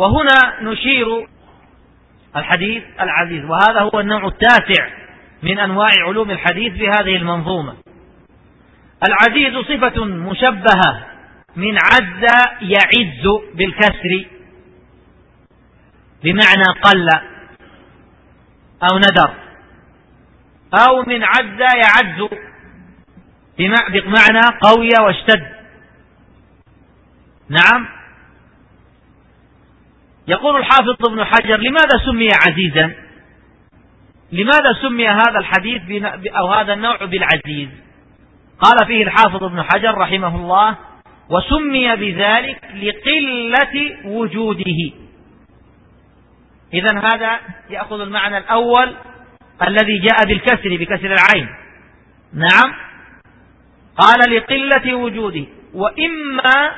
وهنا نشير الحديث العزيز وهذا هو النوع التاسع من أنواع علوم الحديث في هذه المنظومة. العزيز صفة مشبهة من عز يعز بالكسر بمعنى قل أو ندر أو من عز يعز بمعنى قوي واشتد. نعم؟ يقول الحافظ ابن حجر لماذا سمي عزيزا؟ لماذا سمي هذا الحديث أو هذا النوع بالعزيز؟ قال فيه الحافظ ابن حجر رحمه الله وسمي بذلك لقلة وجوده. إذا هذا يأخذ المعنى الأول الذي جاء بالكسر بكسر العين. نعم. قال لقلة وجوده وإما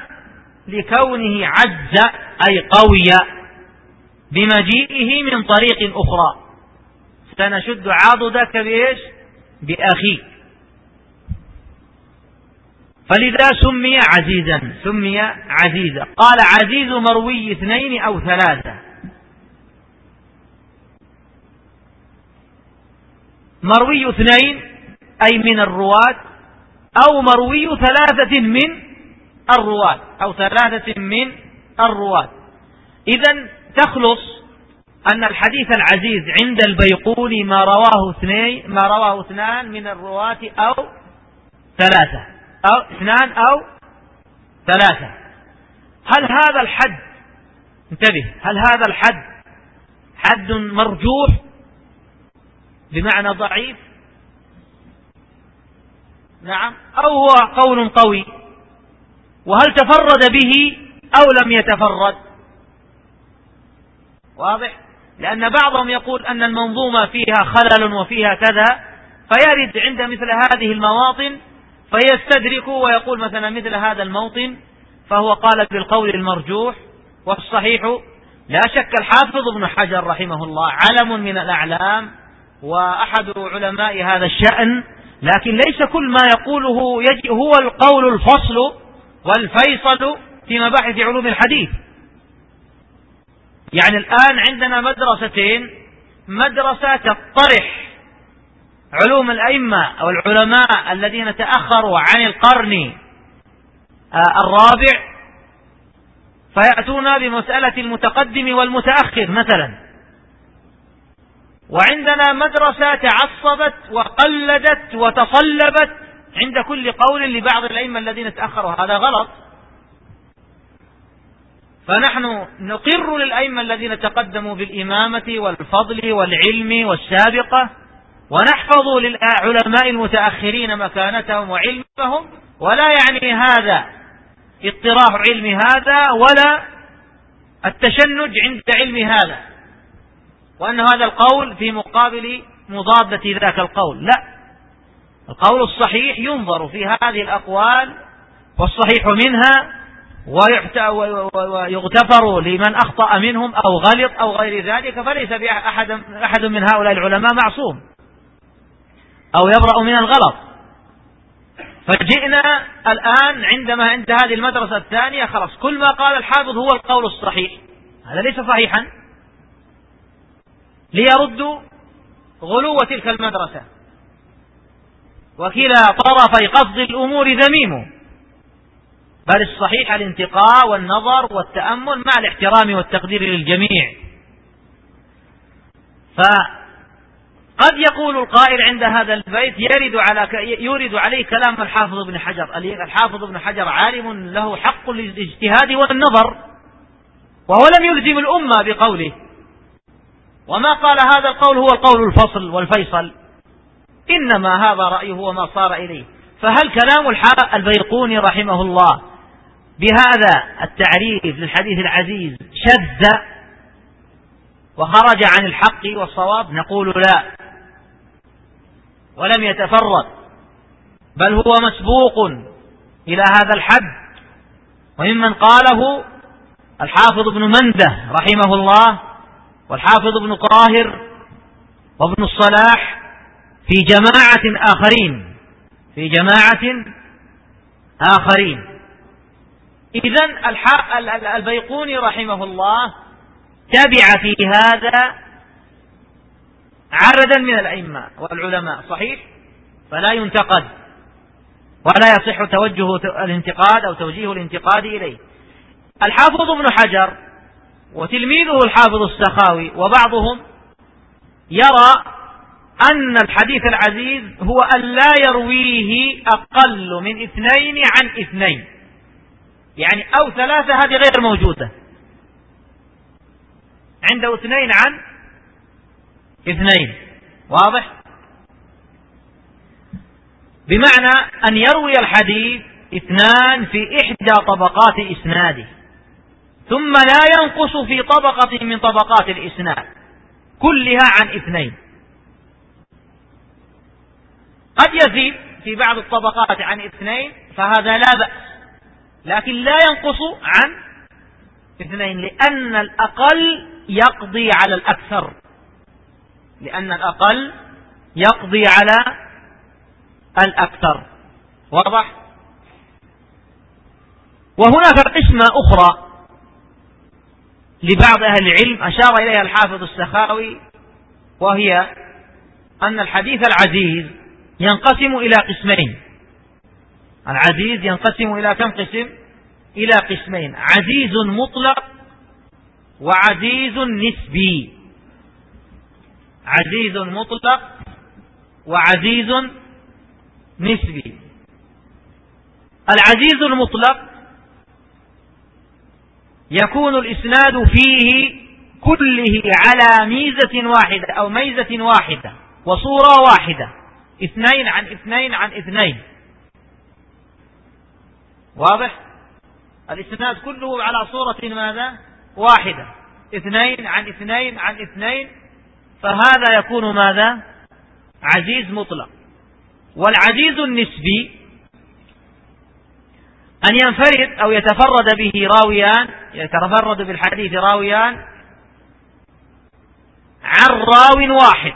لكونه عز أي قوي. بمجيئه من طريق أخرى. سنشد عضدك بإيش؟ بأخيك. فلذا سمي عزيزا سمي عزيزا. قال عزيز مروي اثنين أو ثلاثة. مروي اثنين أي من الرواة أو مروي ثلاثة من الرواة أو ثلاثة من الرواة. إذا تخلص أن الحديث العزيز عند البيقوني ما رواه اثنين ما رواه اثنان من الرواة أو ثلاثة. أو اثنان أو ثلاثة. هل هذا الحد انتبه هل هذا الحد حد مرجوح بمعنى ضعيف؟ نعم. أو هو قول قوي؟ وهل تفرد به أو لم يتفرد؟ واضح؟ لأن بعضهم يقول أن المنظومة فيها خلل وفيها كذا فيرد عند مثل هذه المواطن فيستدرك ويقول مثلا مثل هذا الموطن فهو قال بالقول المرجوح والصحيح لا شك الحافظ ابن حجر رحمه الله علم من الأعلام وأحد علماء هذا الشأن لكن ليس كل ما يقوله هو القول الفصل والفيصل في مباحث علوم الحديث. يعني الآن عندنا مدرستين مدرسة تطرح علوم الأئمة أو العلماء الذين تأخروا عن القرن آه، الرابع فيأتون بمسألة المتقدم والمتأخر مثلا. وعندنا مدرسة تعصبت وقلدت وتصلبت عند كل قول لبعض الأئمة الذين تأخروا هذا غلط. فنحن نقر للأئمة الذين تقدموا بالإمامة والفضل والعلم والسابقة ونحفظ للعلماء المتأخرين مكانتهم وعلمهم ولا يعني هذا اضطراح علم هذا ولا التشنج عند علم هذا. وأن هذا القول في مقابل مضادة ذاك القول لا. القول الصحيح ينظر في هذه الأقوال والصحيح منها ويغتفر لمن أخطأ منهم أو غلط أو غير ذلك فليس أحد, أحد من هؤلاء العلماء معصوم أو يبرأ من الغلط. فجئنا الآن عندما عند هذه المدرسة الثانية خلاص كل ما قال الحافظ هو القول الصحيح. هذا ليس صحيحا. ليردوا غلو تلك المدرسة. وكلا طرفي قصد الأمور ذميم بل الصحيح الانتقاء والنظر والتأمل مع الاحترام والتقدير للجميع. فقد يقول القائل عند هذا البيت يرد على يورد عليه كلام الحافظ ابن حجر. الحافظ ابن حجر عالم له حق الاجتهاد والنظر وهو لم يلزم الأمة بقوله. وما قال هذا القول هو القول الفصل والفيصل. إنما هذا رأيه وما صار إليه. فهل كلام البيقوني رحمه الله بهذا التعريف للحديث العزيز شذ وخرج عن الحق والصواب نقول لا ولم يتفرد بل هو مسبوق إلى هذا الحد. وممن قاله الحافظ ابن منده رحمه الله والحافظ ابن طاهر وابن الصلاح في جماعة آخرين في جماعة آخرين. إذا البيقوني رحمه الله تبع في هذا عددا من الأئمة والعلماء صحيح؟ فلا ينتقد ولا يصح توجه الانتقاد أو توجيه الانتقاد إليه. الحافظ ابن حجر وتلميذه الحافظ السخاوي وبعضهم يرى أن الحديث العزيز هو أن لا يرويه أقل من اثنين عن اثنين. يعني أو ثلاثة هذه غير موجودة. عنده اثنين عن اثنين. واضح؟ بمعنى أن يروي الحديث اثنان في إحدى طبقات إسناده ثم لا ينقص في طبقة من طبقات الإسناد كلها عن اثنين. قد يزيد في بعض الطبقات عن اثنين فهذا لا بأس. لكن لا ينقص عن اثنين لأن الأقل يقضي على الأكثر. لأن الأقل يقضي على الأكثر. واضح؟ وهناك قسمة أخرى لبعض أهل العلم أشار إليها الحافظ السخاوي وهي أن الحديث العزيز ينقسم إلى قسمين. العزيز ينقسم إلى كم قسم؟ إلى قسمين. عزيز مطلق وعزيز نسبي. عزيز مطلق وعزيز نسبي. العزيز المطلق يكون الإسناد فيه كله على ميزة واحدة أو ميزة واحدة وصورة واحدة. اثنين عن اثنين عن اثنين. واضح؟ الإسناد كله على صورة ماذا؟ واحدة. اثنين عن اثنين عن اثنين. فهذا يكون ماذا؟ عزيز مطلق. والعزيز النسبي أن ينفرد أو يتفرد به راويان يتفرد بالحديث راويان عن راو واحد.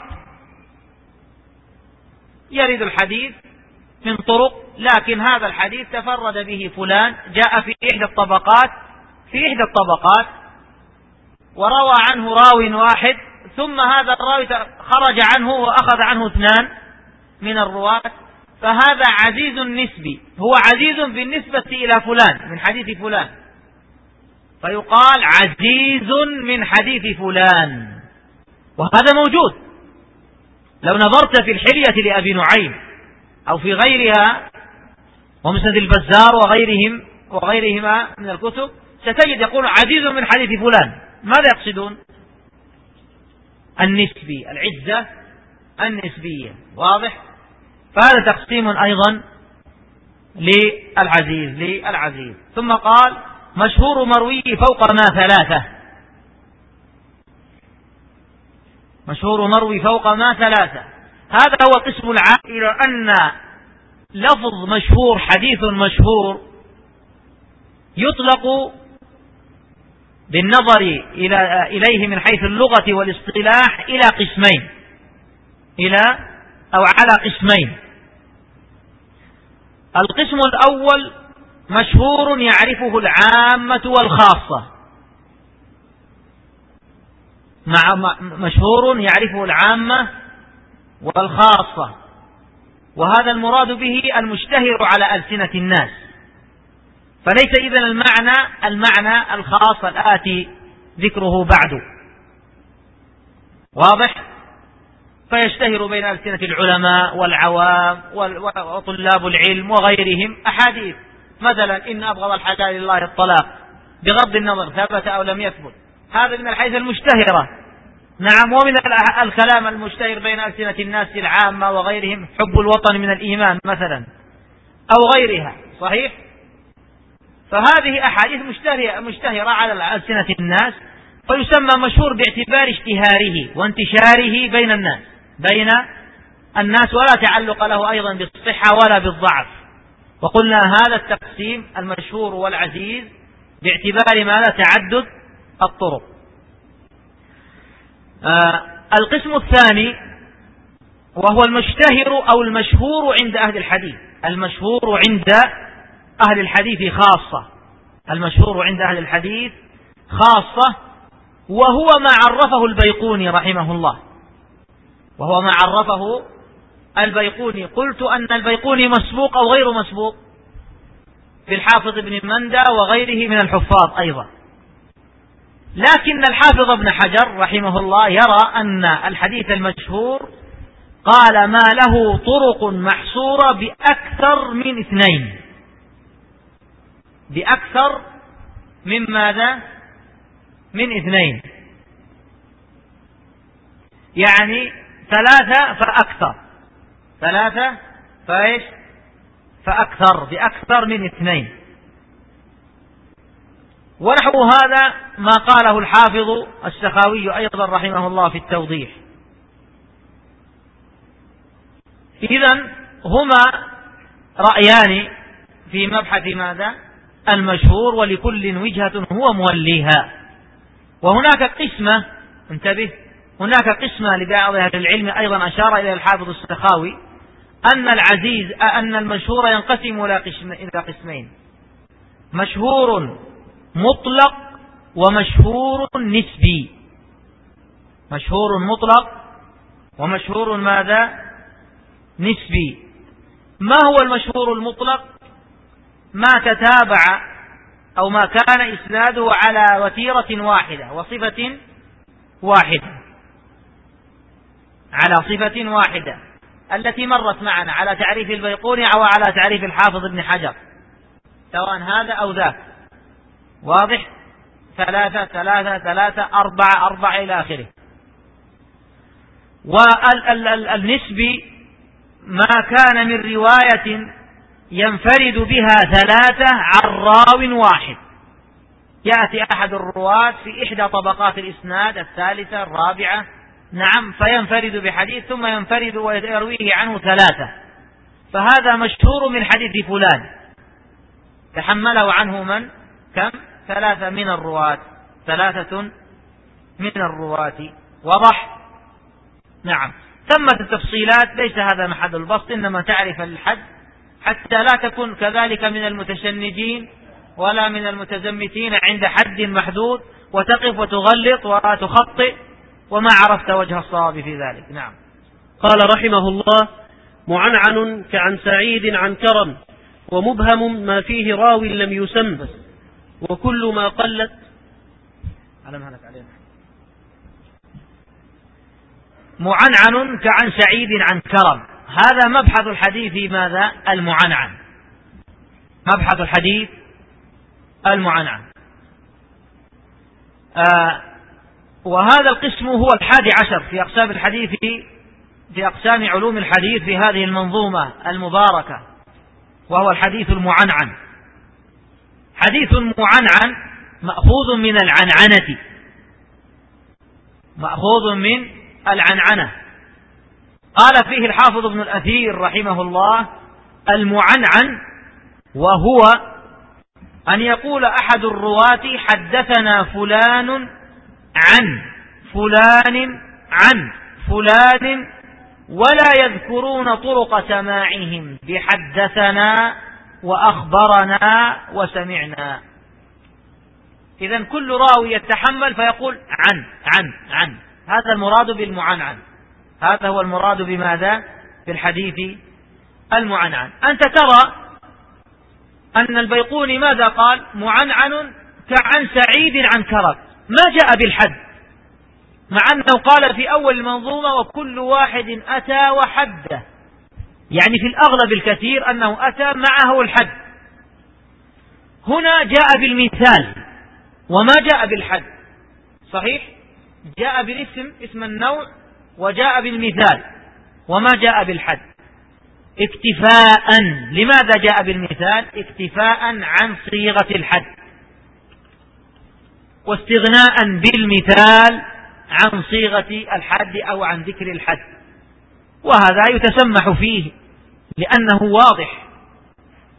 يرد الحديث من طرق لكن هذا الحديث تفرد به فلان جاء في إحدى الطبقات في إحدى الطبقات وروى عنه راو واحد ثم هذا الراوي خرج عنه وأخذ عنه اثنان من الرواة فهذا عزيز نسبي هو عزيز بالنسبة إلى فلان من حديث فلان. فيقال عزيز من حديث فلان. وهذا موجود. لو نظرت في الحلية لأبي نعيم أو في غيرها ومسند البزار وغيرهم وغيرهما من الكتب ستجد يقول عزيز من حديث فلان ماذا يقصدون؟ النسبي العزة النسبية واضح؟ فهذا تقسيم أيضا للعزيز للعزيز. ثم قال مشهور مروي فوق ما ثلاثة. مشهور مروي فوق ما ثلاثة. هذا هو قسم العام إلى أن لفظ مشهور حديث مشهور يطلق بالنظر إلى إليه من حيث اللغة والاصطلاح إلى قسمين إلى أو على قسمين. القسم الأول مشهور يعرفه العامة والخاصة. مع مشهور يعرفه العامة والخاصة وهذا المراد به المشتهر على ألسنة الناس. فليس إذن المعنى المعنى الخاص الآتي ذكره بعد. واضح؟ فيشتهر بين ألسنة العلماء والعوام وطلاب العلم وغيرهم أحاديث. مثلا إن أبغض الحلال لله الطلاق بغض النظر ثبت أو لم يثبت. هذا من الحيث المشتهرة. نعم ومن الكلام المشتهر بين ألسنة الناس العامة وغيرهم حب الوطن من الإيمان مثلا أو غيرها صحيح؟ فهذه أحاديث مشتهرة, مشتهرة على ألسنة الناس فيسمى مشهور باعتبار اشتهاره وانتشاره بين الناس بين الناس ولا تعلق له أيضا بالصحة ولا بالضعف. وقلنا هذا التقسيم المشهور والعزيز باعتبار ماذا تعدد الطرق. آه القسم الثاني وهو المشتهر أو المشهور عند أهل الحديث. المشهور عند أهل الحديث خاصة. المشهور عند أهل الحديث خاصة وهو ما عرفه البيقوني رحمه الله. وهو ما عرفه البيقوني. قلت أن البيقوني مسبوق أو غير مسبوق. بالحافظ ابن مندى وغيره من الحفاظ أيضا. لكن الحافظ ابن حجر رحمه الله يرى أن الحديث المشهور قال ما له طرق محصورة بأكثر من اثنين. بأكثر من ماذا؟ من اثنين. يعني ثلاثة فأكثر. ثلاثة فإيش؟ فأكثر. بأكثر من اثنين. ونحو هذا ما قاله الحافظ السخاوي أيضا رحمه الله في التوضيح. إذا هما رأيان في مبحث ماذا؟ المشهور ولكل وجهة هو موليها. وهناك قسمة انتبه هناك قسمة لبعض أهل العلم أيضا أشار إلى الحافظ السخاوي أن العزيز أن المشهور ينقسم إلى قسمين. مشهور مطلق ومشهور نسبي. مشهور مطلق ومشهور ماذا؟ نسبي. ما هو المشهور المطلق؟ ما تتابع أو ما كان إسناده على وتيرة واحدة وصفة واحدة. على صفة واحدة التي مرت معنا على تعريف البيقوني أو على تعريف الحافظ ابن حجر سواء هذا أو ذاك. واضح؟ ثلاثة ثلاثة ثلاثة أربعة أربعة إلى آخره. والنسبي ما كان من رواية ينفرد بها ثلاثة عن راو واحد. يأتي أحد الرواة في إحدى طبقات الإسناد الثالثة الرابعة. نعم فينفرد بحديث ثم ينفرد ويرويه عنه ثلاثة. فهذا مشهور من حديث فلان. تحمله عنه من؟ كم؟ ثلاثة من الرواة. ثلاثة من الرواة. وضح نعم. ثمة التفصيلات ليس هذا محل البسط إنما تعرف الحد حتى لا تكن كذلك من المتشنجين ولا من المتزمتين عند حد محدود وتقف وتغلط وتخطئ وما عرفت وجه الصواب في ذلك. نعم. قال رحمه الله معنعن كعن سعيد عن كرم ومبهم ما فيه راو لم يسم. وكل ما قلت على مهلك علينا؟ معنعن كعن سعيد عن كرم. هذا مبحث الحديث ماذا؟ المعنعن. مبحث الحديث المعنعن. آه وهذا القسم هو الحادي عشر في أقسام الحديث في أقسام علوم الحديث في هذه المنظومة المباركة وهو الحديث المعنعن. حديث معنعن مأخوذ من العنعنة. مأخوذ من العنعنة. قال فيه الحافظ ابن الأثير رحمه الله المعنعن وهو أن يقول أحد الرواة حدثنا فلان عن فلان عن فلان ولا يذكرون طرق سماعهم. بحدثنا وأخبرنا وسمعنا. إذا كل راوي يتحمل فيقول عن عن عن. هذا المراد بالمعنعن هذا هو المراد بماذا؟ في الحديث المعنعن أنت ترى أن البيقوني ماذا قال؟ معنعن كعن سعيد عن كرب ما جاء بالحد. مع أنه قال في أول المنظومة وكل واحد أتى وحده. يعني في الأغلب الكثير أنه أتى معه الحد. هنا جاء بالمثال وما جاء بالحد. صحيح؟ جاء بالاسم اسم النوع وجاء بالمثال وما جاء بالحد. اكتفاء. لماذا جاء بالمثال؟ اكتفاء عن صيغة الحد. واستغناء بالمثال عن صيغة الحد أو عن ذكر الحد. وهذا يتسمح فيه لأنه واضح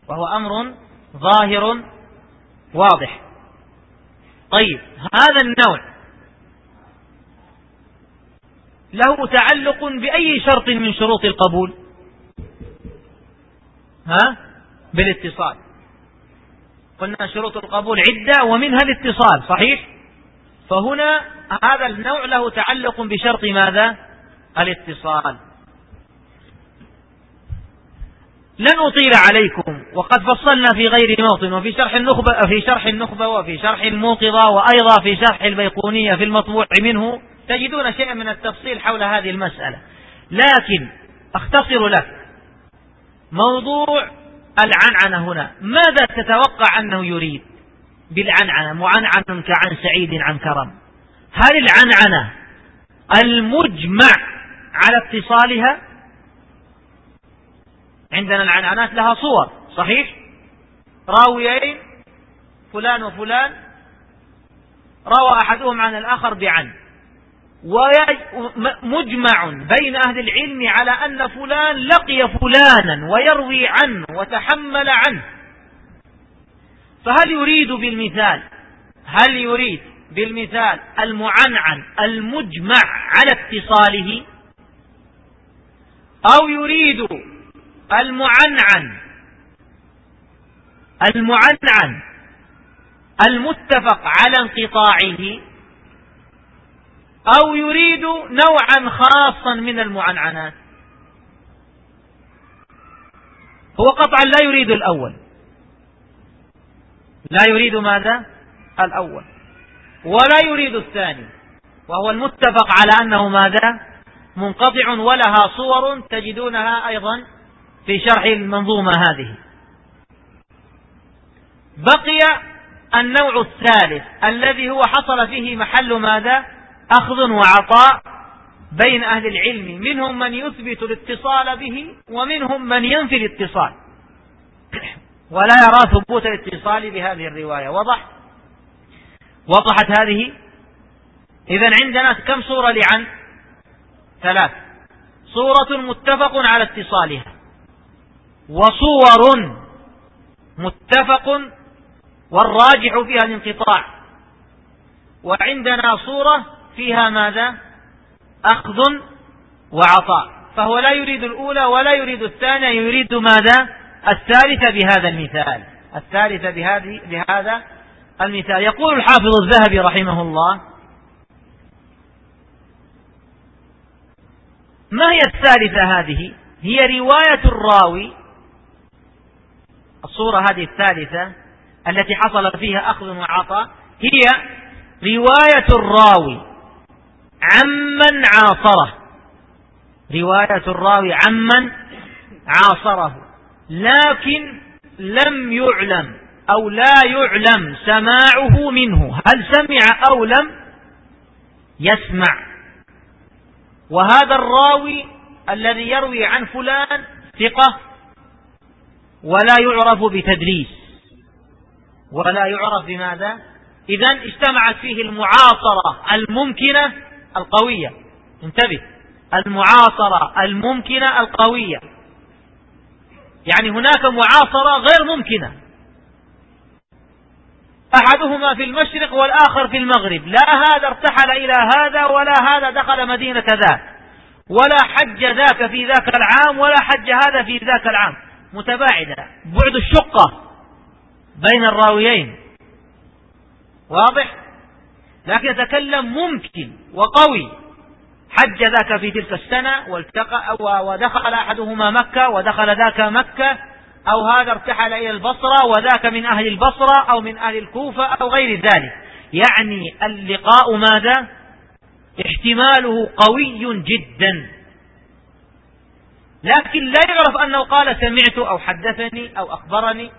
وهو أمر ظاهر واضح. طيب هذا النوع له تعلق بأي شرط من شروط القبول؟ ها؟ بالاتصال. قلنا شروط القبول عدة ومنها الاتصال صحيح؟ فهنا هذا النوع له تعلق بشرط ماذا؟ الاتصال. لن أطيل عليكم. وقد فصلنا في غير موطن وفي شرح النخبة في شرح النخبة وفي شرح الموقظة وأيضا في شرح البيقونية في المطبوع منه. تجدون شيئا من التفصيل حول هذه المسألة. لكن أختصر لك موضوع العنعنة هنا. ماذا تتوقع أنه يريد بالعنعنة؟ معنعن كعن سعيد عن كرم. هل العنعنة المجمع على اتصالها؟ عندنا العنعنات لها صور صحيح؟ راويين فلان وفلان. روى أحدهم عن الآخر بعن. ومجمع بين أهل العلم على أن فلان لقي فلانا ويروي عنه وتحمل عنه. فهل يريد بالمثال هل يريد بالمثال المعنعن المجمع على اتصاله؟ أو يريد المعنعن. المعنعن. المتفق على انقطاعه. أو يريد نوعا خاصا من المعنعنات. هو قطعا لا يريد الأول. لا يريد ماذا؟ الأول. ولا يريد الثاني. وهو المتفق على أنه ماذا؟ منقطع ولها صور تجدونها أيضا في شرح المنظومة هذه. بقي النوع الثالث الذي هو حصل فيه محل ماذا؟ أخذ وعطاء بين أهل العلم. منهم من يثبت الاتصال به ومنهم من ينفي الاتصال. ولا يرى ثبوت الاتصال بهذه الرواية. وضح؟ وضحت هذه؟ إذا عندنا كم صورة لعن؟ ثلاث. صورة متفق على اتصالها. وصور متفق والراجح فيها الانقطاع. وعندنا صورة فيها ماذا؟ أخذ وعطاء. فهو لا يريد الأولى ولا يريد الثانية يريد ماذا؟ الثالثة بهذا المثال. الثالثة بهذه بهذا المثال. يقول الحافظ الذهبي رحمه الله ما هي الثالثة هذه؟ هي رواية الراوي الصورة هذه الثالثة التي حصل فيها أخذ وعطاء هي رواية الراوي عمن عاصره. رواية الراوي عمن عاصره. لكن لم يعلم أو لا يعلم سماعه منه. هل سمع أو لم يسمع. وهذا الراوي الذي يروي عن فلان ثقة ولا يعرف بتدليس ولا يعرف بماذا؟ إذا اجتمعت فيه المعاصرة الممكنة القوية. انتبه. المعاصرة الممكنة القوية. يعني هناك معاصرة غير ممكنة. أحدهما في المشرق والآخر في المغرب. لا هذا ارتحل إلى هذا ولا هذا دخل مدينة ذاك. ولا حج ذاك في ذاك العام ولا حج هذا في ذاك العام. متباعدة. بعد الشقة بين الراويين. واضح؟ لكن يتكلم ممكن وقوي. حج ذاك في تلك السنة والتقى ودخل أحدهما مكة ودخل ذاك مكة أو هذا ارتحل إلى البصرة وذاك من أهل البصرة أو من أهل الكوفة أو غير ذلك. يعني اللقاء ماذا؟ احتماله قوي جدا. لكن لا يعرف أنه قال سمعت أو حدثني أو أخبرني.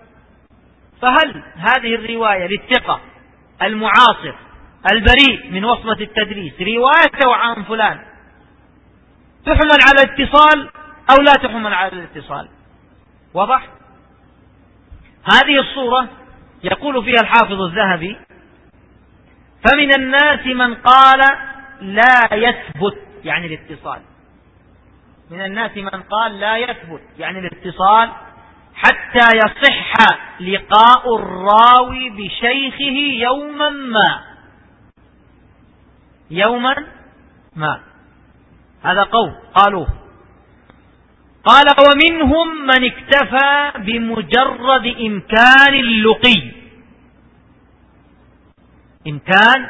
فهل هذه الرواية للثقة المعاصر البريء من وصمة التدريس روايته عن فلان تحمل على الاتصال أو لا تحمل على الاتصال؟ وضح هذه الصورة يقول فيها الحافظ الذهبي فمن الناس من قال لا يثبت يعني الاتصال. من الناس من قال لا يثبت يعني الاتصال حتى يصح لقاء الراوي بشيخه يوما ما. يوما ما. هذا قول قالوه. قال ومنهم من اكتفى بمجرد إمكان اللقي. إمكان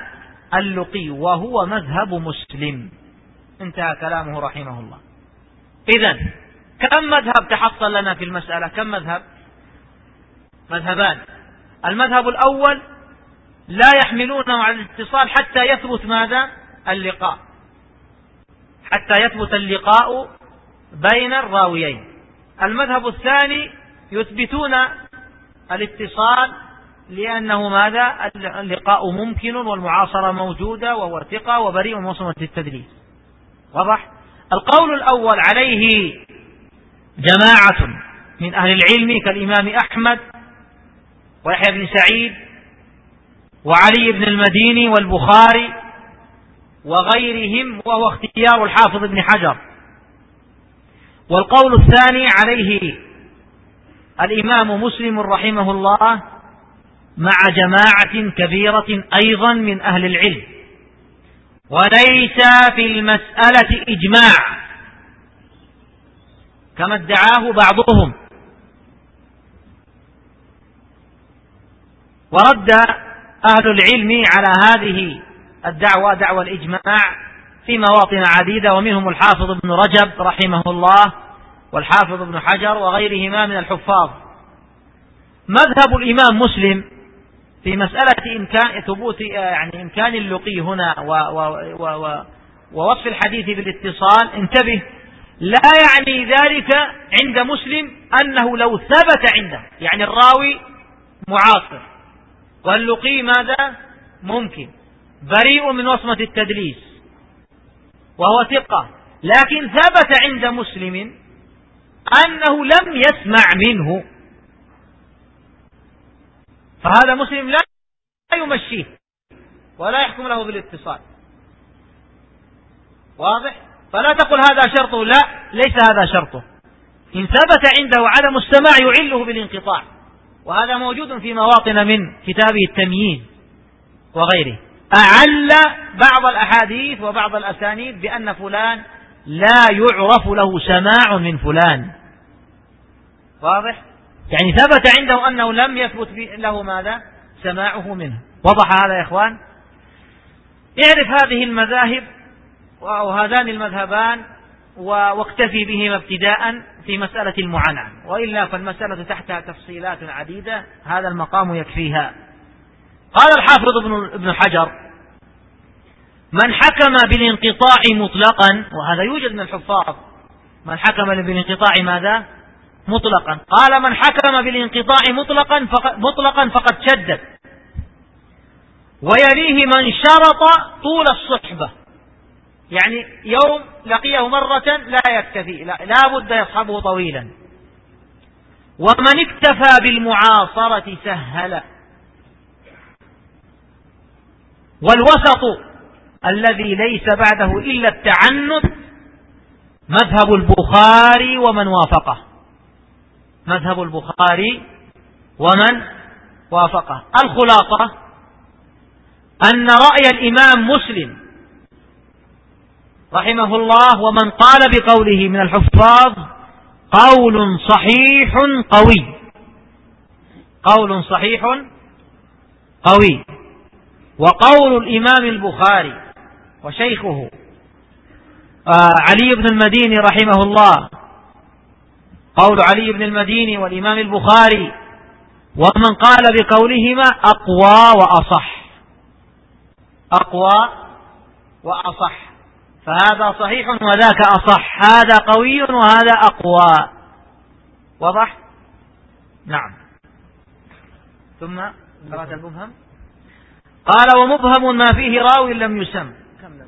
اللقي وهو مذهب مسلم. انتهى كلامه رحمه الله. إذا كم مذهب تحصل لنا في المسألة؟ كم مذهب؟ مذهبان. المذهب الأول لا يحملونه على الاتصال حتى يثبت ماذا؟ اللقاء. حتى يثبت اللقاء بين الراويين. المذهب الثاني يثبتون الاتصال لأنه ماذا؟ اللقاء ممكن والمعاصرة موجودة وهو ثقة وبريء من التدليس. واضح؟ القول الأول عليه جماعة من أهل العلم كالإمام أحمد ويحيى بن سعيد وعلي بن المديني والبخاري وغيرهم وهو اختيار الحافظ ابن حجر. والقول الثاني عليه الإمام مسلم رحمه الله مع جماعة كبيرة أيضا من أهل العلم. وليس في المسألة إجماع كما ادعاه بعضهم. ورد أهل العلم على هذه الدعوة دعوة الإجماع في مواطن عديدة ومنهم الحافظ ابن رجب رحمه الله والحافظ ابن حجر وغيرهما من الحفاظ. مذهب الإمام مسلم في مسألة إمكان ثبوت يعني إمكان اللقي هنا و و و و ووصف الحديث بالاتصال انتبه. لا يعني ذلك عند مسلم أنه لو ثبت عنده يعني الراوي معاصر. واللقي ماذا؟ ممكن. بريء من وصمة التدليس. وهو ثقة. لكن ثبت عند مسلم أنه لم يسمع منه فهذا مسلم لا يمشيه ولا يحكم له بالاتصال. واضح؟ فلا تقل هذا شرطه لا ليس هذا شرطه إن ثبت عنده عدم السماع يعله بالانقطاع وهذا موجود في مواطن من كتابه التمييز وغيره. أعل بعض الأحاديث وبعض الأسانيد بأن فلان لا يعرف له سماع من فلان. واضح؟ يعني ثبت عنده أنه لم يثبت له ماذا؟ سماعه منه. وضح هذا يا إخوان؟ اعرف هذه المذاهب وهذان المذهبان واكتفي بهما ابتداء في مسألة المعنعن وإلا فالمسألة تحتها تفصيلات عديدة هذا المقام يكفيها. قال الحافظ ابن حجر من حكم بالانقطاع مطلقا وهذا يوجد من الحفاظ. من حكم بالانقطاع ماذا؟ مطلقا. قال من حكم بالانقطاع مطلقا فقد, مطلقا فقد شدد. ويليه من شرط طول الصحبة. يعني يوم لقيه مرة لا يكتفي لا, لا بد يصحبه طويلا. ومن اكتفى بالمعاصرة سهل. والوسط الذي ليس بعده إلا التعنت مذهب البخاري ومن وافقه. مذهب البخاري ومن وافقه. الخلاصة أن رأي الإمام مسلم رحمه الله ومن قال بقوله من الحفاظ قول صحيح قوي. قول صحيح قوي. وقول الإمام البخاري وشيخه آه علي بن المديني رحمه الله قول علي بن المديني والإمام البخاري ومن قال بقولهما أقوى وأصح. أقوى وأصح. فهذا صحيح وذاك أصح. هذا قوي وهذا أقوى. وضح نعم. ثم قرأت المبهم؟ قال ومبهم ما فيه راو لم يسم. كم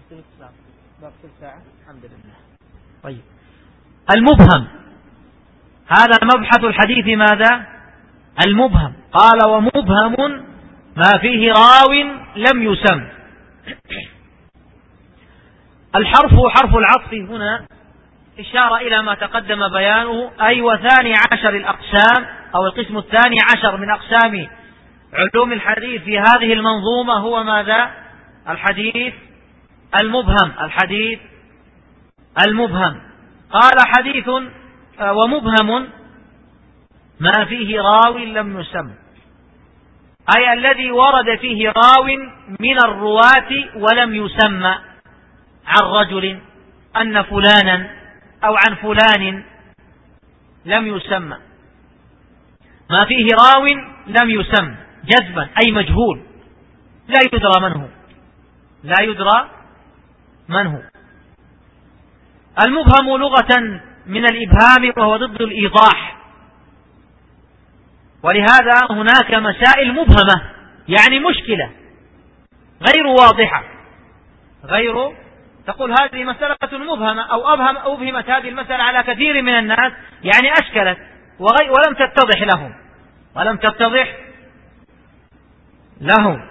ساعة الحمد لله طيب المبهم. هذا مبحث الحديث ماذا؟ المبهم. قال ومبهم ما فيه راو لم يسم. الحرف حرف العطف هنا إشارة إلى ما تقدم بيانه. أي وثاني عشر الأقسام أو القسم الثاني عشر من أقسام علوم الحديث في هذه المنظومة هو ماذا؟ الحديث المبهم. الحديث المبهم. قال حديث آه، ومبهم ما فيه راو لم يسم. أي الذي ورد فيه راو من الرواة ولم يسمى عن رجل أن فلانا أو عن فلان لم يسمى ما فيه راو لم يسم. جذبا أي مجهول. لا يدرى من هو لا يدرى من هو المبهم لغة من الإبهام وهو ضد الإيضاح. ولهذا هناك مسائل مبهمة يعني مشكلة غير واضحة. غير تقول هذه مسألة مبهمة أو أبهم أبهمت هذه المسألة على كثير من الناس يعني أشكلت ولم تتضح لهم. ولم تتضح لهم.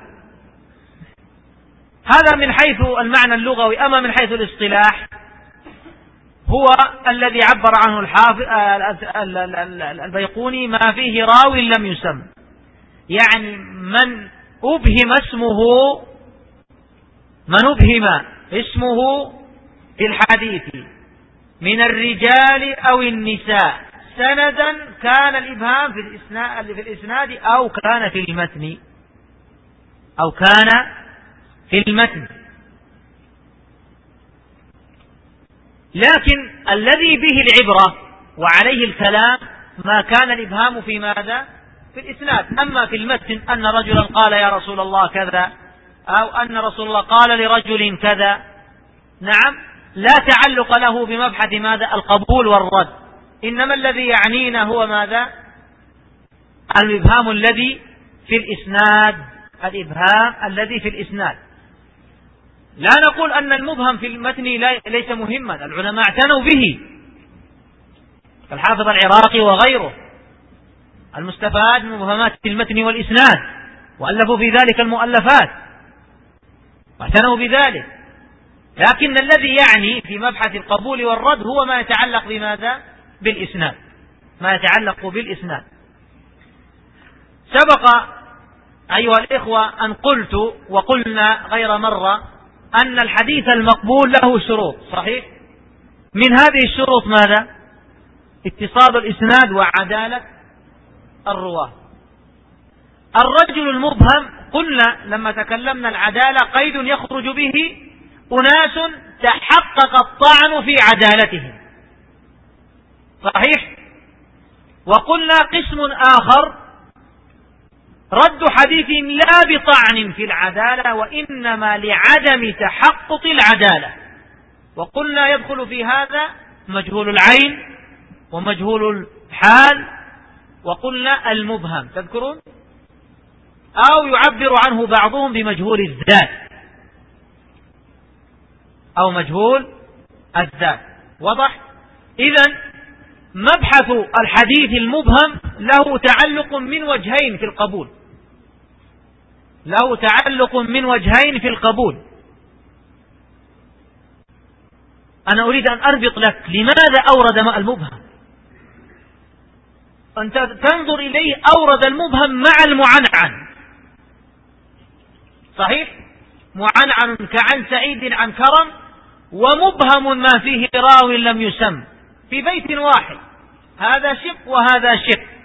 هذا من حيث المعنى اللغوي أما من حيث الاصطلاح هو الذي عبر عنه الحافظ البيقوني ما فيه راو لم يسم. يعني من أبهم اسمه من أبهم اسمه في الحديث من الرجال أو النساء. سندا كان الإبهام في الإسناد, في الإسناد أو كان في المتن. أو كان في المتن. لكن الذي به العبرة وعليه الكلام ما كان الإبهام في ماذا؟ في الإسناد. أما في المتن أن رجلا قال يا رسول الله كذا أو أن رسول الله قال لرجل كذا. نعم لا تعلق له بمبحث ماذا؟ القبول والرد. إنما الذي يعنينا هو ماذا؟ الإبهام الذي في الإسناد. الإبهام الذي في الإسناد. لا نقول أن المبهم في المتن ليس مهما العلماء اعتنوا به. الحافظ العراقي وغيره. المستفاد من مبهمات المتن والإسناد وألفوا في ذلك المؤلفات. واعتنوا بذلك. لكن الذي يعني في مبحث القبول والرد هو ما يتعلق بماذا؟ بالإسناد. ما يتعلق بالإسناد. سبق أيها الإخوة أن قلت وقلنا غير مرة أن الحديث المقبول له شروط صحيح؟ من هذه الشروط ماذا؟ اتصال الإسناد وعدالة الرواة. الرجل المبهم قلنا لما تكلمنا العدالة قيد يخرج به أناس تحقق الطعن في عدالتهم. صحيح؟ وقلنا قسم آخر رد حديث لا بطعن في العدالة وإنما لعدم تحقق العدالة. وقلنا يدخل في هذا مجهول العين ومجهول الحال وقلنا المبهم. تذكرون؟ أو يعبر عنه بعضهم بمجهول الذات. أو مجهول الذات. وضح إذا مبحث الحديث المبهم له تعلق من وجهين في القبول. له تعلق من وجهين في القبول. أنا أريد أن أربط لك لماذا أورد ماء المبهم؟ أنت تنظر إليه أورد المبهم مع المعنعن صحيح؟ معنعن كعن سعيد عن كرم ومبهم ما فيه راو لم يسم في بيت واحد. هذا شق وهذا شق.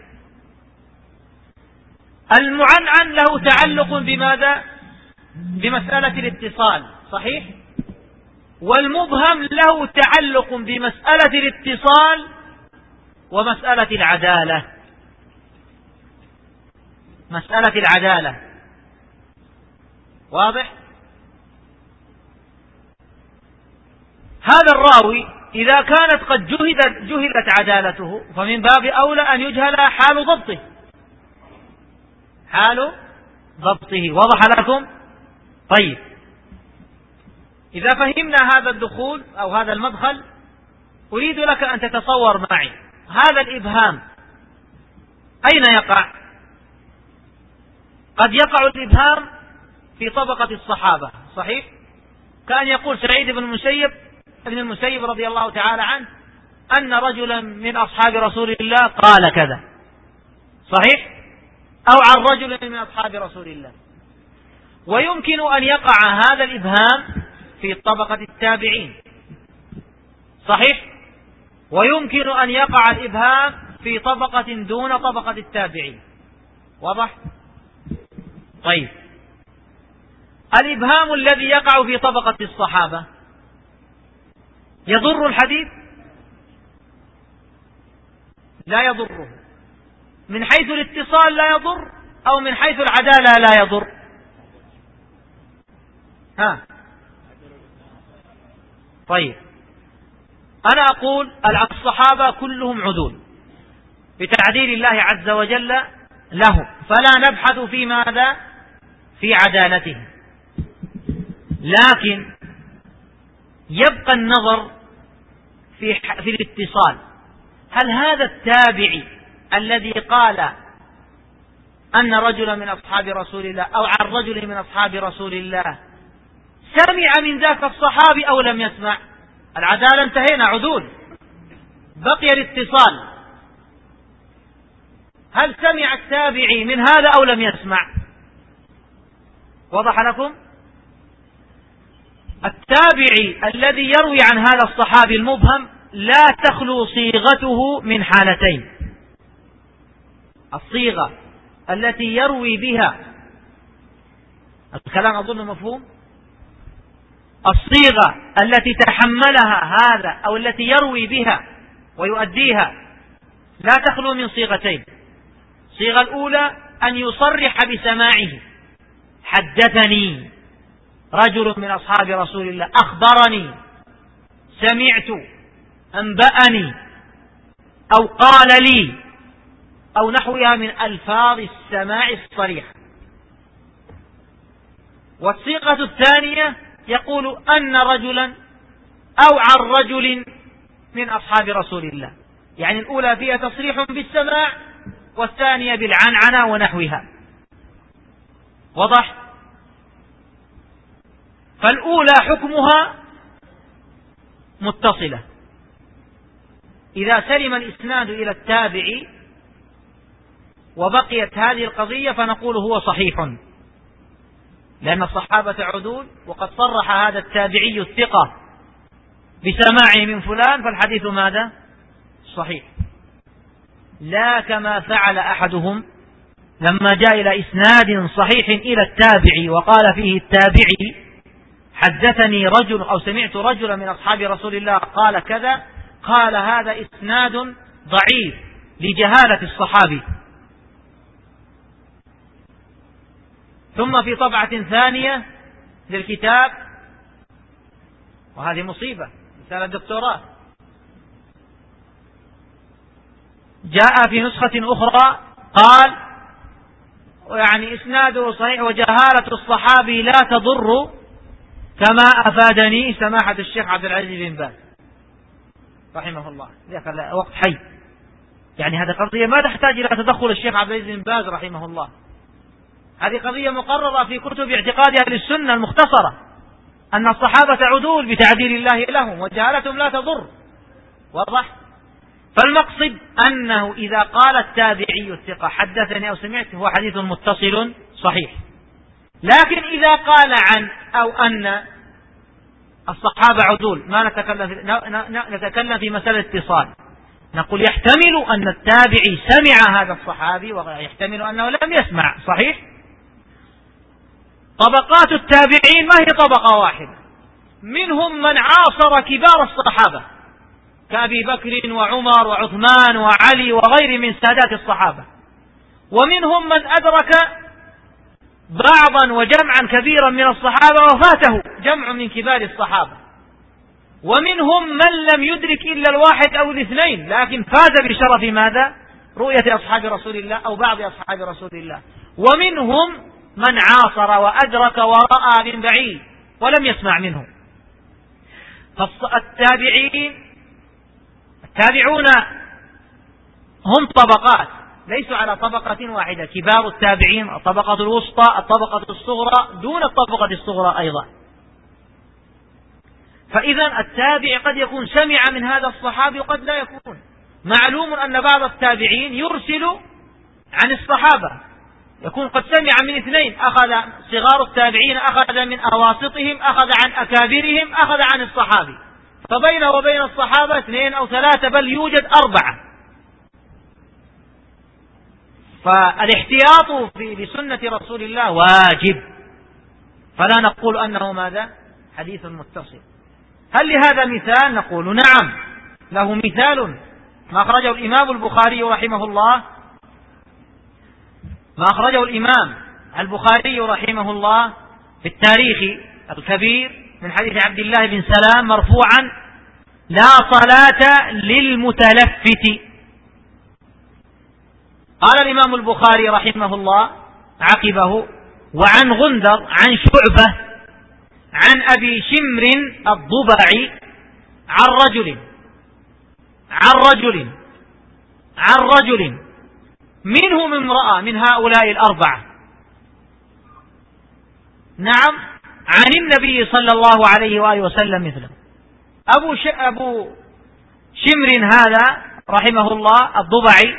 المعنعن له تعلق بماذا؟ بمسألة الاتصال صحيح؟ والمبهم له تعلق بمسألة الاتصال ومسألة العدالة. مسألة العدالة. واضح؟ هذا الراوي إذا كانت قد جهدت, جهلت عدالته فمن باب أولى أن يجهل حال ضبطه. حال ضبطه. وضح لكم؟ طيب. إذا فهمنا هذا الدخول أو هذا المدخل أريد لك أن تتصور معي. هذا الإبهام أين يقع؟ قد يقع الإبهام في طبقة الصحابة صحيح؟ كأن يقول سعيد بن المسيب ابن المسيب رضي الله تعالى عنه أن رجلا من أصحاب رسول الله قال كذا. صحيح؟ أو عن رجل من أصحاب رسول الله. ويمكن أن يقع هذا الإبهام في طبقة التابعين. صحيح؟ ويمكن أن يقع الإبهام في طبقة دون طبقة التابعين. واضح؟ طيب. الإبهام الذي يقع في طبقة الصحابة يضر الحديث؟ لا يضره. من حيث الاتصال لا يضر أو من حيث العدالة لا يضر. ها. طيب. أنا أقول الصحابة كلهم عدول. بتعديل الله عز وجل له فلا نبحث في ماذا؟ في عدالتهم. لكن يبقى النظر في في الاتصال. هل هذا التابعي الذي قال أن رجلا من أصحاب رسول الله أو عن رجل من أصحاب رسول الله سمع من ذاك الصحابي أو لم يسمع. العدالة انتهينا عدول. بقي الاتصال. هل سمع التابعي من هذا أو لم يسمع؟ وضح لكم؟ التابعي الذي يروي عن هذا الصحابي المبهم لا تخلو صيغته من حالتين. الصيغة التي يروي بها. الكلام أظن مفهوم؟ الصيغة التي تحملها هذا أو التي يروي بها ويؤديها لا تخلو من صيغتين. الصيغة الأولى أن يصرح بسماعه. حدثني. رجل من أصحاب رسول الله. أخبرني. سمعت. أنبأني. أو قال لي. أو نحوها من ألفاظ السماع الصريح. والصيغة الثانية يقول أن رجلا أو عن رجل من أصحاب رسول الله. يعني الأولى فيها تصريح بالسماع والثانية بالعنعنة ونحوها. وضح فالأولى حكمها متصلة. إذا سلم الإسناد إلى التابع وبقيت هذه القضية فنقول هو صحيح. لأن الصحابة عدول وقد صرح هذا التابعي الثقة بسماعه من فلان فالحديث ماذا؟ صحيح. لا كما فعل أحدهم لما جاء إلى إسناد صحيح إلى التابعي وقال فيه التابعي حدثني رجل أو سمعت رجلا من أصحاب رسول الله قال كذا قال هذا إسناد ضعيف لجهالة الصحابي. ثم في طبعة ثانية للكتاب. وهذه مصيبة رسالة دكتوراه جاء في نسخة أخرى قال يعني إسناده صحيح وجهالة الصحابي لا تضر كما أفادني سماحة الشيخ عبد العزيز بن باز رحمه الله. وقت حي. يعني هذه قضية ما تحتاج إلى تدخل الشيخ عبد العزيز بن باز رحمه الله. هذه قضية مقررة في كتب اعتقاد أهل السنة المختصرة. أن الصحابة عدول بتعديل الله لهم وجهالتهم لا تضر. واضح؟ فالمقصد أنه إذا قال التابعي الثقة حدثني أو سمعت هو حديث متصل صحيح. لكن إذا قال عن أو أن الصحابة عدول ما نتكلم في نتكلم في مسألة اتصال. نقول يحتمل أن التابعي سمع هذا الصحابي ويحتمل أنه لم يسمع صحيح؟ طبقات التابعين ما هي طبقة واحدة. منهم من عاصر كبار الصحابة كأبي بكر وعمر وعثمان وعلي وغير من سادات الصحابة. ومنهم من أدرك بعضا وجمعا كبيرا من الصحابة وفاته جمع من كبار الصحابة. ومنهم من لم يدرك إلا الواحد أو الاثنين لكن فاز بشرف ماذا؟ رؤية أصحاب رسول الله أو بعض أصحاب رسول الله. ومنهم من عاصر وأدرك ورأى من بعيد ولم يسمع منه. فالتابعين التابعون هم طبقات ليسوا على طبقة واحدة. كبار التابعين الطبقة الوسطى الطبقة الصغرى دون الطبقة الصغرى أيضا. فإذا التابع قد يكون سمع من هذا الصحابي وقد لا يكون. معلوم أن بعض التابعين يرسل عن الصحابة. يكون قد سمع من اثنين أخذ صغار التابعين أخذ من أواسطهم أخذ عن أكابرهم أخذ عن الصحابي. فبينه وبين الصحابة اثنين أو ثلاثة بل يوجد أربعة. فالاحتياط في بسنة رسول الله واجب. فلا نقول أنه ماذا؟ حديث متصل. هل لهذا مثال؟ نقول نعم. له مثال. ما أخرجه الإمام البخاري رحمه الله ما أخرجه الإمام البخاري رحمه الله في التاريخ الكبير من حديث عبد الله بن سلام مرفوعا لا صلاة للمتلفت. قال الإمام البخاري رحمه الله عقبه وعن غندر عن شعبة عن أبي شمر الضبعي عن رجل عن رجل عن رجل منهم امرأة من هؤلاء الأربعة. نعم عن النبي صلى الله عليه وآله وسلم مثله. أبو ش... أبو شمر هذا رحمه الله الضبعي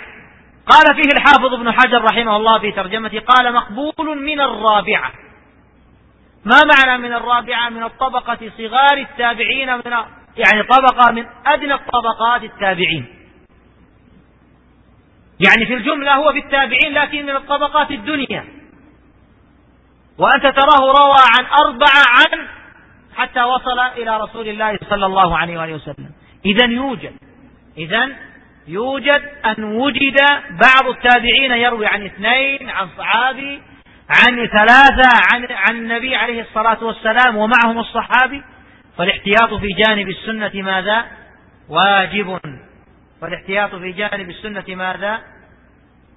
قال فيه الحافظ ابن حجر رحمه الله في ترجمته قال مقبول من الرابعة. ما معنى من الرابعة؟ من الطبقة صغار التابعين من يعني طبقة من أدنى الطبقات التابعين. يعني في الجملة هو في التابعين لكن من الطبقات الدنيا. وأنت تراه روى عن أربعة عن حتى وصل إلى رسول الله صلى الله عليه وآله وسلم. إذا يوجد إذا يوجد أن وجد بعض التابعين يروي عن اثنين عن صحابي عن ثلاثة عن عن النبي عليه الصلاة والسلام ومعهم الصحابي. فالاحتياط في جانب السنة ماذا؟ واجب. فالاحتياط في جانب السنة ماذا؟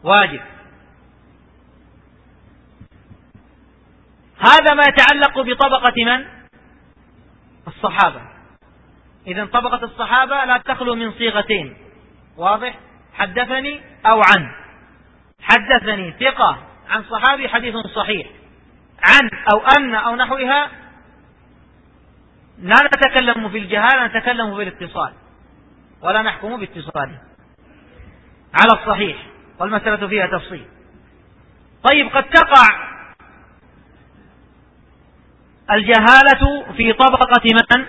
واجب. هذا ما يتعلق بطبقة من؟ الصحابة. إذا طبقة الصحابة لا تخلو من صيغتين. واضح؟ حدثني أو عن؟ حدثني ثقة. عن صحابي حديث صحيح. عن أو أن أو نحوها؟ لا نتكلم في الجهالة نتكلم في الاتصال. ولا نحكم باتصاله. على الصحيح والمسألة فيها تفصيل. طيب قد تقع الجهالة في طبقة من؟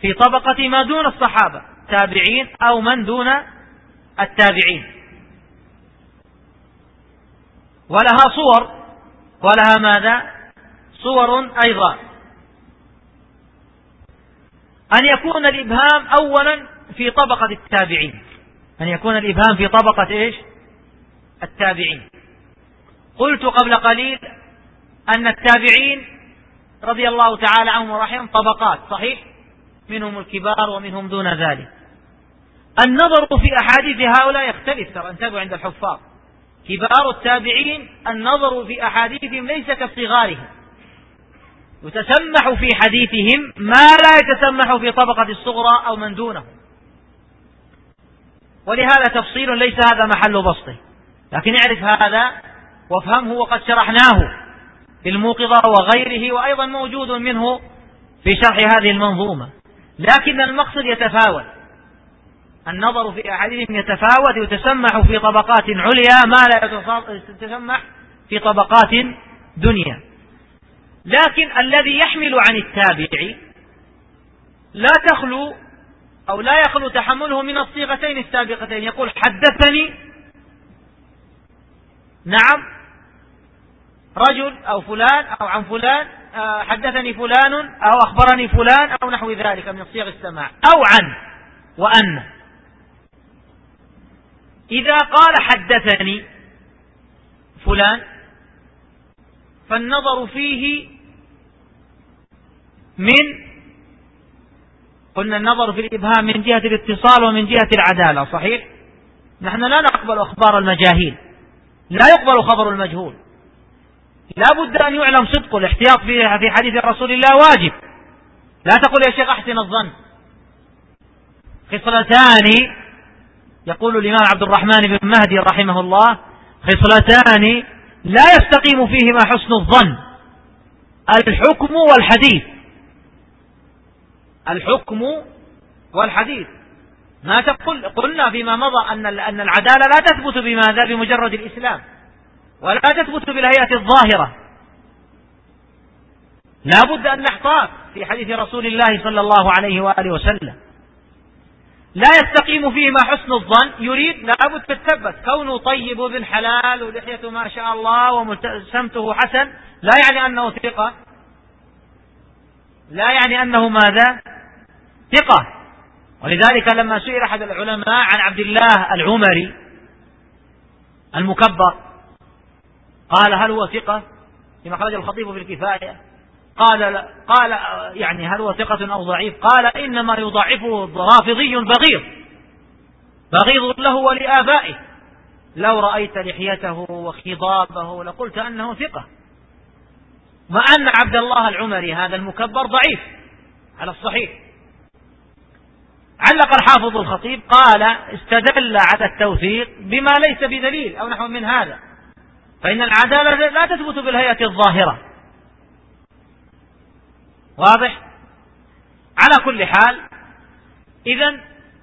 في طبقة ما دون الصحابة تابعين أو من دون التابعين. ولها صور ولها ماذا؟ صور أيضا. أن يكون الإبهام أولا في طبقة التابعين. أن يكون الإبهام في طبقة إيش؟ التابعين. قلت قبل قليل أن التابعين رضي الله تعالى عنهم ورحمهم طبقات صحيح؟ منهم الكبار ومنهم دون ذلك. النظر في أحاديث هؤلاء يختلف ترى انتبهوا عند الحفاظ. كبار التابعين النظر في أحاديثهم ليس كصغارهم. يتسمح في حديثهم ما لا يتسمح في طبقة الصغرى أو من دونه ولهذا تفصيل ليس هذا محل بسطه. لكن اعرف هذا وافهمه وقد شرحناه في الموقظة وغيره وأيضا موجود منه في شرح هذه المنظومة. لكن المقصد يتفاوت. النظر في أحاديثهم يتفاوت ويتسمح في طبقات عليا ما لا يتسمح في طبقات دنيا. لكن الذي يحمل عن التابع لا تخلو أو لا يخلو تحمله من الصيغتين السابقتين. يقول حدثني نعم رجل أو فلان أو عن فلان آه، حدثني فلان أو أخبرني فلان أو نحو ذلك من صيغ السماع. أو عن وأن. إذا قال حدثني فلان فالنظر فيه من قلنا النظر في الإبهام من جهة الاتصال ومن جهة العدالة صحيح؟ نحن لا نقبل أخبار المجاهيل لا يقبل خبر المجهول. لا بد أن يعلم صدق الاحتياط في حديث رسول الله واجب. لا تقول يا شيخ أحسن الظن. خصلتان يقول الإمام عبد الرحمن بن مهدي رحمه الله خصلتان لا يستقيم فيهما حسن الظن. الحكم والحديث. الحكم والحديث. ما تقول قلنا فيما مضى أن أن العدالة لا تثبت بماذا بمجرد الإسلام ولا تثبت بالهيئة الظاهرة. لا بد أن نحتاط في حديث رسول الله صلى الله عليه وآله وسلم. لا يستقيم فيهما حسن الظن. يريد لابد تتثبت كونه طيب وابن حلال ولحيته ما شاء الله وسمته حسن لا يعني أنه ثقة. لا يعني أنه ماذا؟ ثقة. ولذلك لما سئل أحد العلماء عن عبد الله العمري المكبر قال هل هو ثقة؟ فيما خرج الخطيب في الكفاية قال قال يعني هل هو ثقة أو ضعيف؟ قال إنما يضعفه رافضي بغيض. بغيض له ولآبائه. لو رأيت لحيته وخضابه لقلت أنه ثقة. مع أن عبد الله العمري هذا المكبر ضعيف على الصحيح. علق الحافظ الخطيب قال استدل على التوثيق بما ليس بدليل أو نحو من هذا. فإن العدالة لا تثبت بالهيئة الظاهرة. واضح؟ على كل حال إذا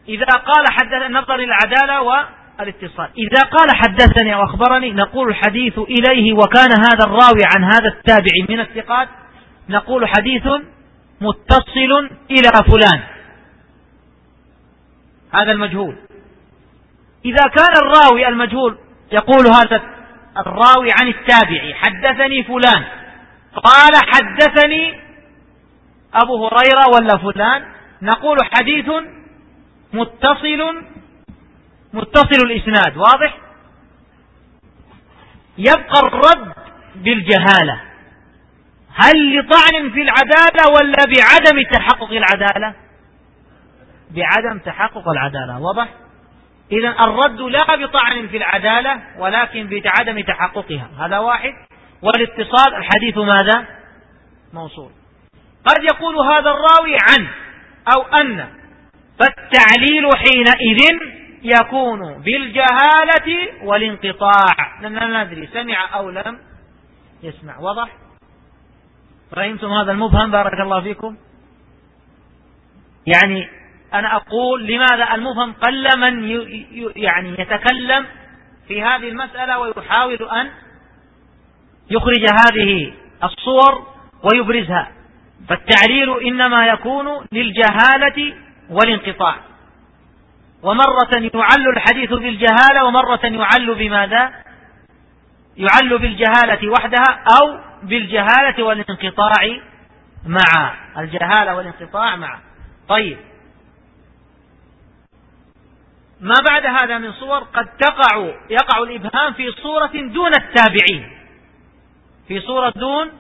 إذا قال حدث إلى العدالة والاتصال. إذا قال حدثني أو أخبرني نقول الحديث إليه وكان هذا الراوي عن هذا التابعي من الثقات نقول حديث متصل إلى فلان. هذا المجهول. إذا كان الراوي المجهول يقول هذا الراوي عن التابعي حدثني فلان. قال حدثني أبو هريرة ولا فلان. نقول حديث متصل متصل الإسناد واضح؟ يبقى الرد بالجهالة. هل لطعن في العدالة ولا بعدم تحقق العدالة؟ بعدم تحقق العدالة واضح؟ إذا الرد لا بطعن في العدالة ولكن بعدم تحققها. هذا واحد. والاتصال الحديث ماذا؟ موصول. قد يقول هذا الراوي عن أو أن فالتعليل حينئذ يكون بالجهالة والانقطاع. لأننا ندري سمع أو لم يسمع. وضح فهمتم هذا المبهم؟ بارك الله فيكم. يعني أنا أقول لماذا المفهم قل من يعني يتكلم في هذه المسألة ويحاول أن يخرج هذه الصور ويبرزها. فالتعليل إنما يكون للجهالة والانقطاع. ومرة يعل الحديث بالجهالة ومرة يعل بماذا؟ يعل بالجهالة وحدها أو بالجهالة والانقطاع مع الجهالة والانقطاع مع طيب. ما بعد هذا من صور قد تقع يقع الإبهام في صورة دون التابعين. في صورة دون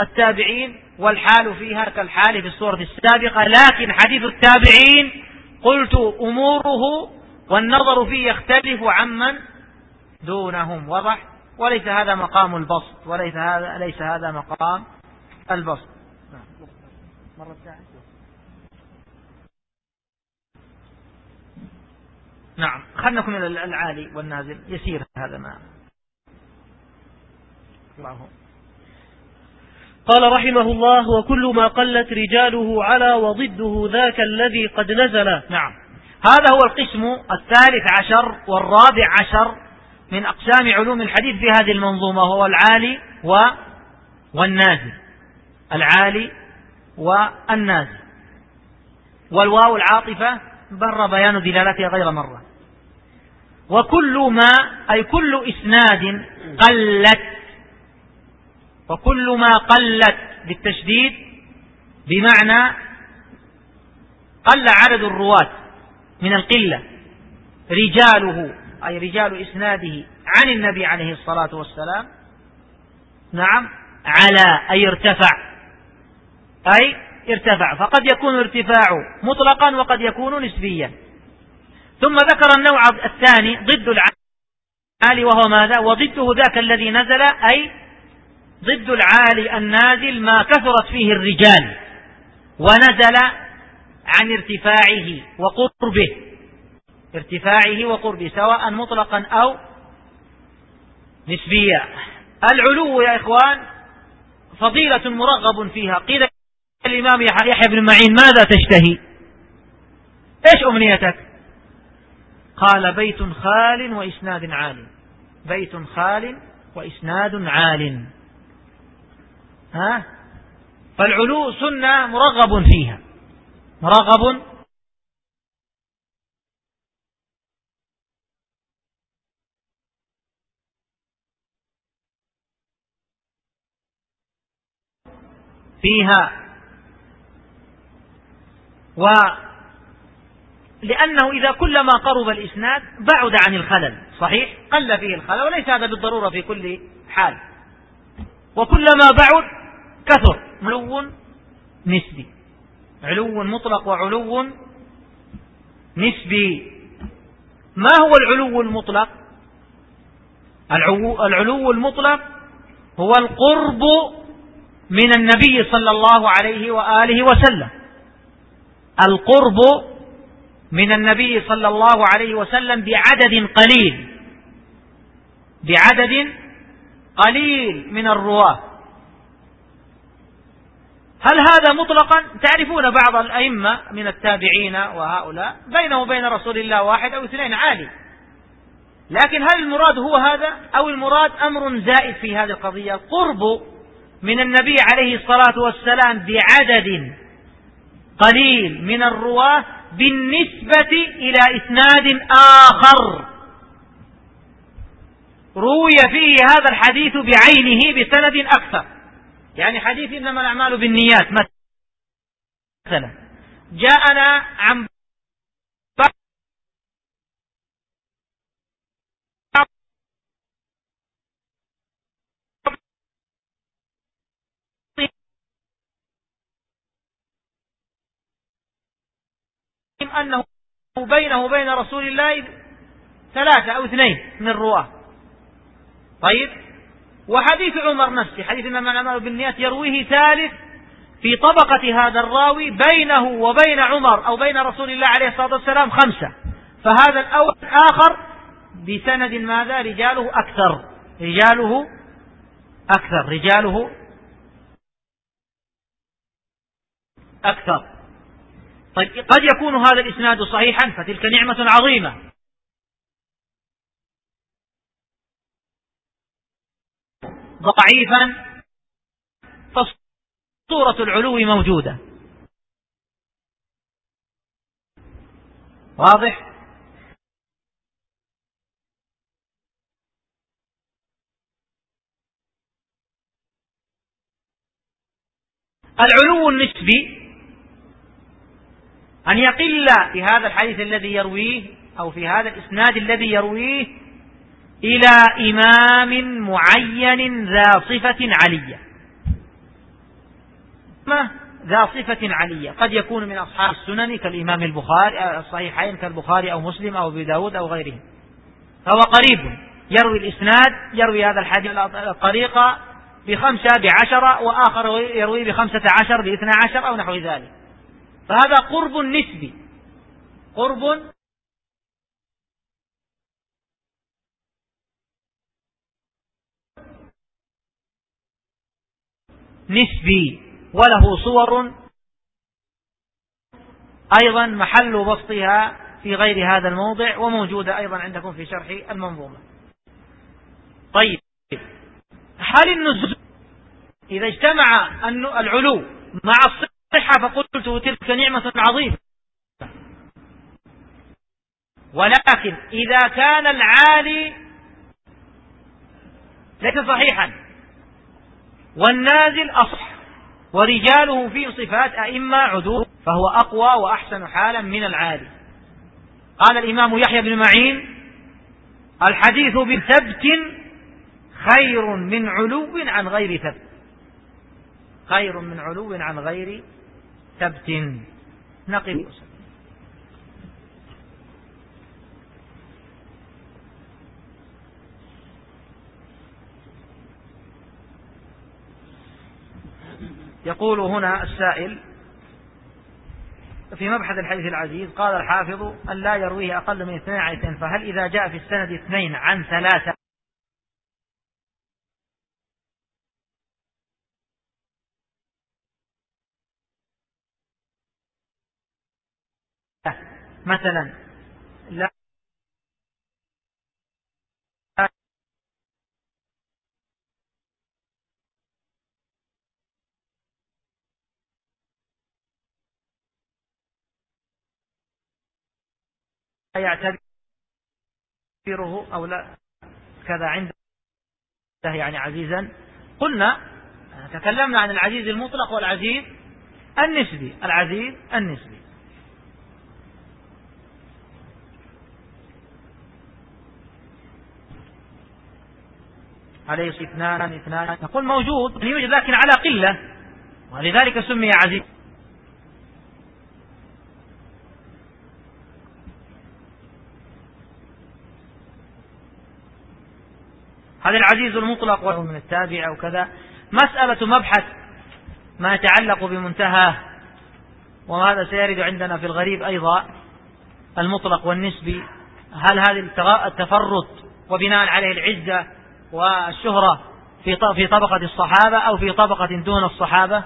التابعين والحال فيها كالحال في الصورة السابقة لكن حديث التابعين قلت أموره والنظر فيه يختلف عمن دونهم. وضح وليس هذا مقام البسط وليس هذا ليس هذا مقام البسط. مرة نعم. خلنا نكون العالي والنازل. يسير هذا ما. الله. قال رحمه الله وكل ما قلت رجاله على وضده ذاك الذي قد نزل. نعم. هذا هو القسم الثالث عشر والرابع عشر من أقسام علوم الحديث في هذه المنظومة هو العالي و والنازل. العالي والنازل. والواو العاطفة بر بيان دلالتها غير مرة. وكل ما أي كل إسناد قلت وكل ما قلت بالتشديد بمعنى قل عدد الرواة من القلة رجاله أي رجال إسناده عن النبي عليه الصلاة والسلام نعم على أي ارتفع أي ارتفع فقد يكون ارتفاعه مطلقا وقد يكون نسبيا. ثم ذكر النوع الثاني ضد العالي وهو ماذا؟ وضده ذاك الذي نزل أي ضد العالي النازل ما كثرت فيه الرجال ونزل عن ارتفاعه وقربه ارتفاعه وقربه سواء مطلقا أو نسبيا. العلو يا إخوان فضيلة مرغب فيها. قيل الإمام يحيى بن معين ماذا تشتهي؟ إيش أمنيتك؟ قال بيت خال وإسناد عال. بيت خال وإسناد عال. ها؟ فالعلو سنة مرغب فيها. مرغب. فيها. و لأنه إذا كلما قرب الإسناد بعد عن الخلل صحيح؟ قل فيه الخلل وليس هذا بالضرورة في كل حال. وكلما بعد كثر علو نسبي. علو مطلق وعلو نسبي. ما هو العلو المطلق؟ العلو المطلق هو القرب من النبي صلى الله عليه وآله وسلم. القرب من النبي صلى الله عليه وسلم بعدد قليل. بعدد قليل من الرواة. هل هذا مطلقا؟ تعرفون بعض الأئمة من التابعين وهؤلاء بينه وبين رسول الله واحد أو اثنين عالي. لكن هل المراد هو هذا أو المراد أمر زائد في هذه القضية؟ القرب من النبي عليه الصلاة والسلام بعدد قليل من الرواة بالنسبة إلى إسناد آخر. روي فيه هذا الحديث بعينه بسند أكثر. يعني حديث إنما الأعمال بالنيات مثلا. جاءنا عن أنه بينه وبين رسول الله ثلاثة أو اثنين من الرواة طيب؟ وحديث عمر نفسه حديث إنما الأعمال بالنيات يرويه ثالث في طبقة هذا الراوي بينه وبين عمر أو بين رسول الله عليه الصلاة والسلام خمسة. فهذا الأول آخر بسند ماذا؟ رجاله أكثر. رجاله أكثر رجاله أكثر. طيب قد يكون هذا الإسناد صحيحا فتلك نعمة عظيمة. ضعيفا فصورة العلو موجودة. واضح؟ العلو النسبي أن يقل في هذا الحديث الذي يرويه أو في هذا الإسناد الذي يرويه إلى إمام معين ذا صفة علية. ذا صفة علية؟ قد يكون من أصحاب السنن كالإمام البخاري الصحيحين كالبخاري أو مسلم أو أبي داود أو غيره فهو قريب. يروي الإسناد يروي هذا الحديث الطريقة بخمسة بعشرة وآخر يروي بخمسة عشر باثنى عشر أو نحو ذلك. فهذا قرب نسبي. قرب نسبي. وله صور أيضا محل بسطها في غير هذا الموضع وموجودة أيضا عندكم في شرح المنظومة. طيب. هل النزول. إذا اجتمع العلو مع الصحة فقلت تلك نعمة عظيمة. ولكن إذا كان العالي ليس صحيحا والنازل أصح ورجاله في صفات أئمة عدول فهو أقوى وأحسن حالا من العالي. قال الإمام يحيى بن معين الحديث بثبت خير من علو عن غير ثبت. خير من علو عن غير ثبت. نقل يقول هنا السائل في مبحث الحديث العزيز قال الحافظ أن لا يرويه أقل من اثنين عن اثنين فهل إذا جاء في السند اثنين عن ثلاثة مثلا لا. يعتبره أو لا. كذا عنده يعني عزيزا. قلنا تكلمنا عن العزيز المطلق والعزيز النسبي. العزيز النسبي. عليه اثنان اثنان. نقول موجود يوجد لكن على قلة. ولذلك سمي عزيز. هذا العزيز المطلق وهو من التابع أو كذا. مسألة مبحث ما يتعلق بمنتهى وهذا سيرد عندنا في الغريب أيضا المطلق والنسبي. هل هذه التفرد وبناء عليه العزة والشهرة في في طبقة الصحابة أو في طبقة دون الصحابة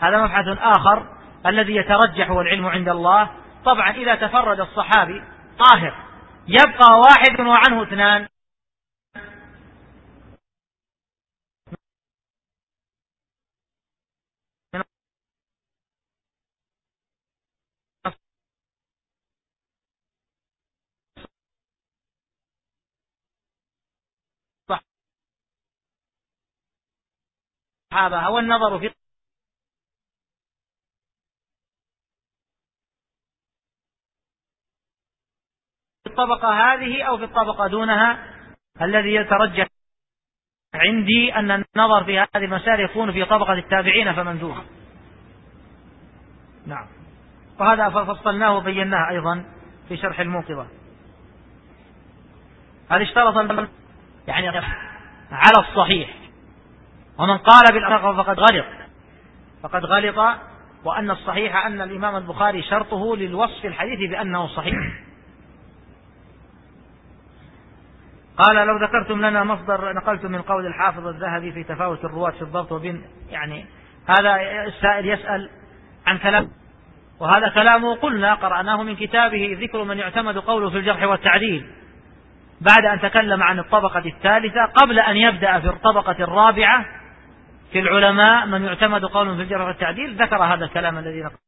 هذا مبحث آخر الذي يترجح والعلم عند الله. طبعا إذا تفرد الصحابي طاهر يبقى واحد وعنه اثنان. الصحابة هو النظر في الطبقة هذه أو في الطبقة دونها الذي يترجح عندي أن النظر في هذه المسائل يكون في طبقة التابعين فمندوب. نعم. وهذا فصلناه وبيناه أيضا في شرح الموقظة. هذا اشترط يعني على الصحيح. ومن قال بالأرق فقد غلط. فقد غلط وأن الصحيح أن الإمام البخاري شرطه للوصف الحديث بأنه صحيح. قال لو ذكرتم لنا مصدر نقلت من قول الحافظ الذهبي في تفاوت الرواة في الضبط وبين يعني هذا السائل يسأل عن كلام وهذا كلامه قلنا قرأناه من كتابه ذكر من يعتمد قوله في الجرح والتعديل. بعد أن تكلم عن الطبقة الثالثة قبل أن يبدأ في الطبقة الرابعة في العلماء من يعتمد قول في الجرح والتعديل ذكر هذا الكلام الذي نقل